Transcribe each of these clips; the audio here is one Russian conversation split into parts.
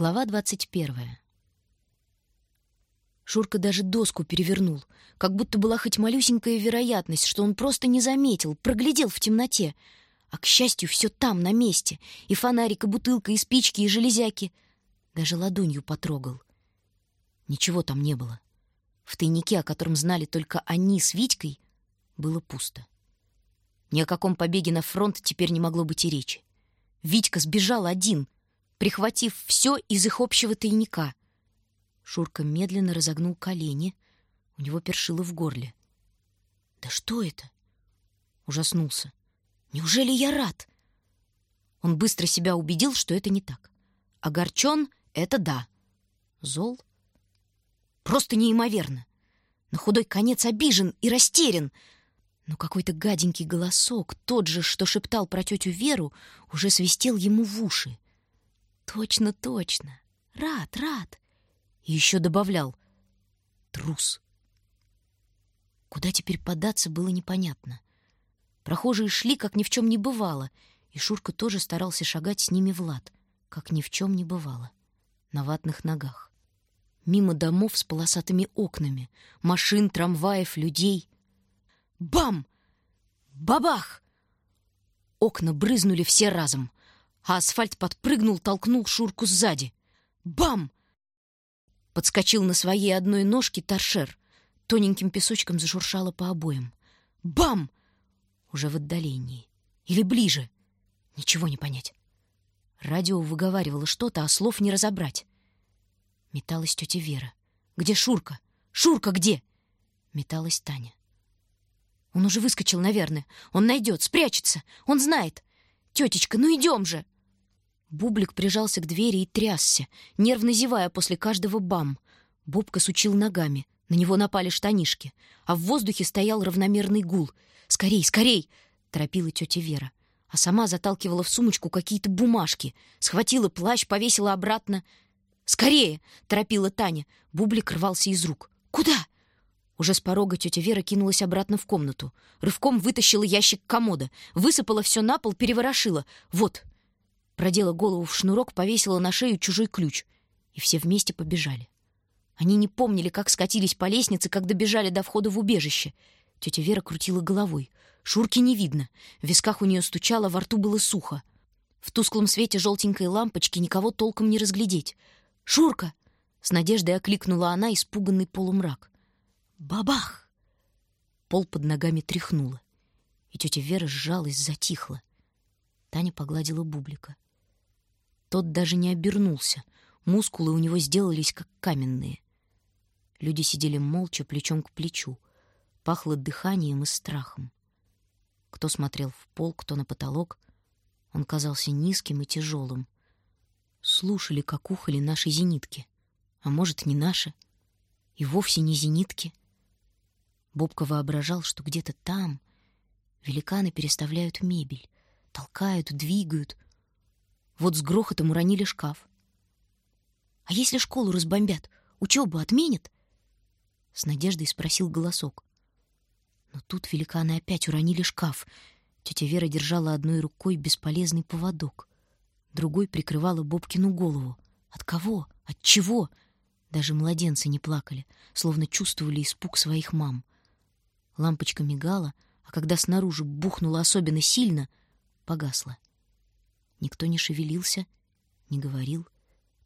Глава двадцать первая. Шурка даже доску перевернул, как будто была хоть малюсенькая вероятность, что он просто не заметил, проглядел в темноте. А, к счастью, все там, на месте. И фонарик, и бутылка, и спички, и железяки. Даже ладонью потрогал. Ничего там не было. В тайнике, о котором знали только они с Витькой, было пусто. Ни о каком побеге на фронт теперь не могло быть и речи. Витька сбежал один — прихватив все из их общего тайника. Шурка медленно разогнул колени. У него першило в горле. «Да что это?» Ужаснулся. «Неужели я рад?» Он быстро себя убедил, что это не так. Огорчен — это да. Зол? Просто неимоверно. На худой конец обижен и растерян. Но какой-то гаденький голосок, тот же, что шептал про тетю Веру, уже свистел ему в уши. Точно, точно. Рад, рад. И еще добавлял. Трус. Куда теперь податься, было непонятно. Прохожие шли, как ни в чем не бывало, и Шурка тоже старался шагать с ними в лад, как ни в чем не бывало, на ватных ногах. Мимо домов с полосатыми окнами, машин, трамваев, людей. Бам! Бабах! Окна брызнули все разом а асфальт подпрыгнул, толкнул Шурку сзади. Бам! Подскочил на своей одной ножке торшер. Тоненьким песочком зашуршало по обоям. Бам! Уже в отдалении. Или ближе. Ничего не понять. Радио выговаривало что-то, а слов не разобрать. Металась тетя Вера. «Где Шурка? Шурка где?» Металась Таня. Он уже выскочил, наверное. Он найдет, спрячется. Он знает. «Тетечка, ну идем же!» Бублик прижался к двери и трясся, нервно зевая после каждого бам. Бобка сучил ногами, на него напали штанишки, а в воздухе стоял равномерный гул. «Скорей, скорей!» — торопила тетя Вера. А сама заталкивала в сумочку какие-то бумажки, схватила плащ, повесила обратно. «Скорее!» — торопила Таня. Бублик рвался из рук. «Куда?» Уже с порога тетя Вера кинулась обратно в комнату. Рывком вытащила ящик комода, высыпала все на пол, переворошила. «Вот!» Продела голову в шнурок, повесила на шею чужой ключ. И все вместе побежали. Они не помнили, как скатились по лестнице, как добежали до входа в убежище. Тетя Вера крутила головой. Шурки не видно. В висках у нее стучало, во рту было сухо. В тусклом свете желтенькой лампочки никого толком не разглядеть. «Шурка!» — с надеждой окликнула она испуганный полумрак. Бабах! Пол под ногами тряхнуло, и тетя Вера сжалась, затихла. Таня погладила бублика. Тот даже не обернулся. Мускулы у него сделались как каменные. Люди сидели молча, плечом к плечу. Пахло дыханием и страхом. Кто смотрел в пол, кто на потолок. Он казался низким и тяжелым. Слушали, как ухали наши зенитки. А может, не наши. И вовсе не зенитки. Бобка воображал, что где-то там великаны переставляют мебель, толкают, двигают. Вот с грохотом уронили шкаф. «А если школу разбомбят, учебу отменят?» С надеждой спросил голосок. Но тут великаны опять уронили шкаф. Тетя Вера держала одной рукой бесполезный поводок. Другой прикрывала Бобкину голову. От кого? От чего? Даже младенцы не плакали, словно чувствовали испуг своих мам. Лампочка мигала, а когда снаружи бухнуло особенно сильно, погасла. Никто не шевелился, не говорил,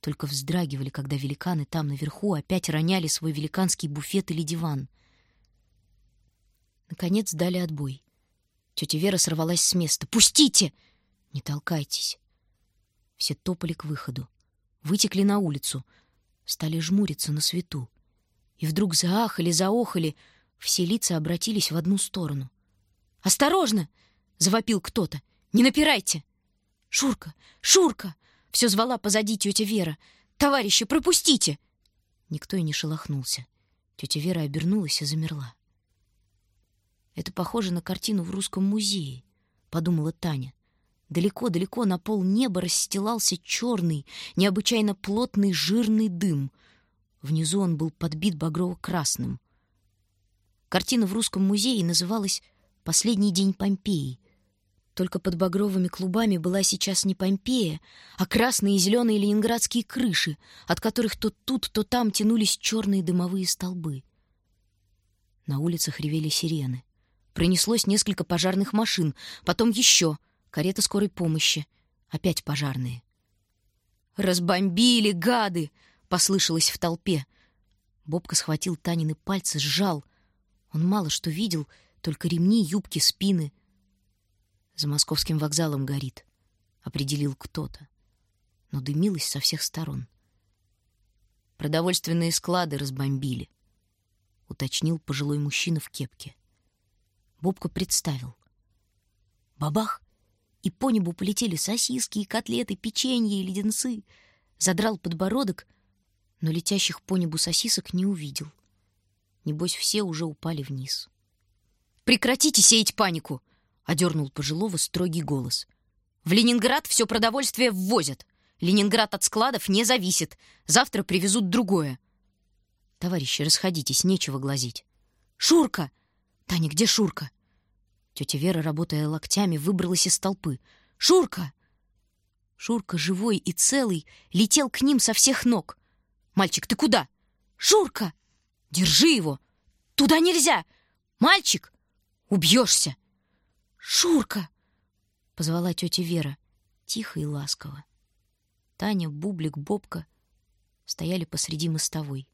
только вздрагивали, когда великаны там наверху опять роняли свой великанский буфет или диван. Наконец дали отбой. Тетя Вера сорвалась с места. «Пустите!» «Не толкайтесь!» Все топали к выходу. Вытекли на улицу. Стали жмуриться на свету. И вдруг заахали, заохали — все лица обратились в одну сторону. «Осторожно!» — завопил кто-то. «Не напирайте!» «Шурка! Шурка!» — все звала позади тетя Вера. «Товарищи, пропустите!» Никто и не шелохнулся. Тетя Вера обернулась и замерла. «Это похоже на картину в русском музее», — подумала Таня. Далеко-далеко на пол неба расстилался черный, необычайно плотный жирный дым. Внизу он был подбит багрово-красным. Картина в Русском музее называлась «Последний день Помпеи». Только под багровыми клубами была сейчас не Помпея, а красные и зеленые ленинградские крыши, от которых то тут, то там тянулись черные дымовые столбы. На улицах ревели сирены. Пронеслось несколько пожарных машин, потом еще карета скорой помощи, опять пожарные. «Разбомбили, гады!» — послышалось в толпе. Бобка схватил Танины пальцы, сжал. Он мало что видел, только ремни, юбки, спины — за московским вокзалом горит, определил кто-то. Но дымилось со всех сторон. Продовольственные склады разбомбили, уточнил пожилой мужчина в кепке. Бобка представил. Бабах! И по небу полетели сосиски, котлеты, печенье и леденцы. Задрал подбородок, но летящих по небу сосисок не увидел. Небось, все уже упали вниз. «Прекратите сеять панику!» — одернул пожилого строгий голос. «В Ленинград все продовольствие ввозят. Ленинград от складов не зависит. Завтра привезут другое». «Товарищи, расходитесь, нечего глазить». «Шурка!» «Таня, где Шурка?» Тетя Вера, работая локтями, выбралась из толпы. «Шурка!» Шурка, живой и целый, летел к ним со всех ног. «Мальчик, ты куда?» «Шурка!» «Держи его!» «Туда нельзя!» «Мальчик!» «Убьешься!» «Шурка!» — позвала тетя Вера, тихо и ласково. Таня, Бублик, Бобка стояли посреди мостовой.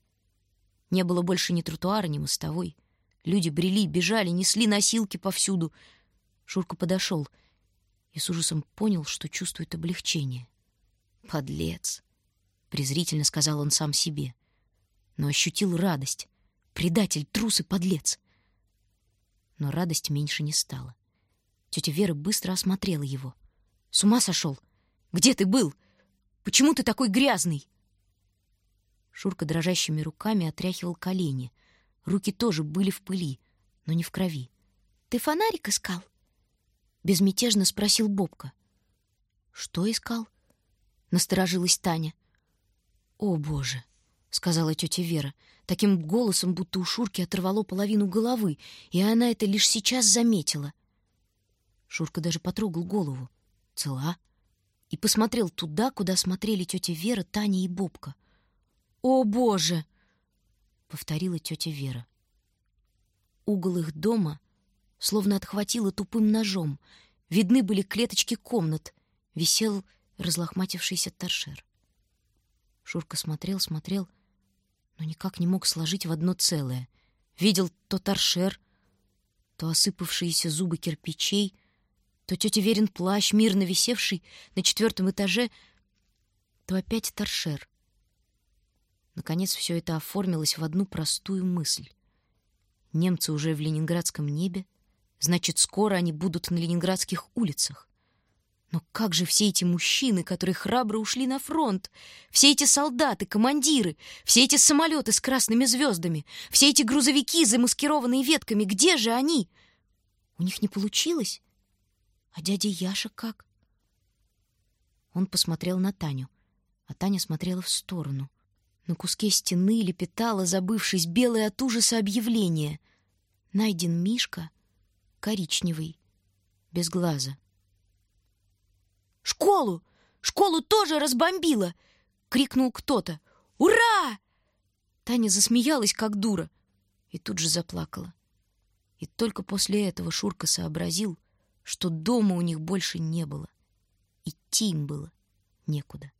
Не было больше ни тротуара, ни мостовой. Люди брели, бежали, несли носилки повсюду. Шурка подошел и с ужасом понял, что чувствует облегчение. «Подлец!» — презрительно сказал он сам себе. Но ощутил радость. Предатель, трус и подлец. Но радость меньше не стала. Тетя Вера быстро осмотрела его. «С ума сошел? Где ты был? Почему ты такой грязный?» Шурка дрожащими руками отряхивал колени. Руки тоже были в пыли, но не в крови. «Ты фонарик искал?» Безмятежно спросил Бобка. «Что искал?» Насторожилась Таня. «О, Боже!» — сказала тетя Вера, таким голосом, будто у Шурки оторвало половину головы, и она это лишь сейчас заметила. Шурка даже потрогал голову. Цела. И посмотрел туда, куда смотрели тетя Вера, Таня и Бобка. «О, Боже!» — повторила тетя Вера. Угол их дома словно отхватило тупым ножом. Видны были клеточки комнат. Висел разлохматившийся торшер. Шурка смотрел, смотрел, но никак не мог сложить в одно целое. Видел то торшер, то осыпавшиеся зубы кирпичей — то тетя Верин плащ, мирно висевший на четвертом этаже, то опять торшер. Наконец все это оформилось в одну простую мысль. Немцы уже в ленинградском небе, значит, скоро они будут на ленинградских улицах. Но как же все эти мужчины, которые храбро ушли на фронт? Все эти солдаты, командиры, все эти самолеты с красными звездами, все эти грузовики, замаскированные ветками, где же они? У них не получилось? А дядя Яша как? Он посмотрел на Таню, а Таня смотрела в сторону. На куске стены лепетала, забывшись, белое от ужаса объявление. Найден Мишка, коричневый, без глаза. «Школу! Школу тоже разбомбило!» — крикнул кто-то. «Ура!» Таня засмеялась, как дура, и тут же заплакала. И только после этого Шурка сообразил — что дома у них больше не было. Идти им было некуда.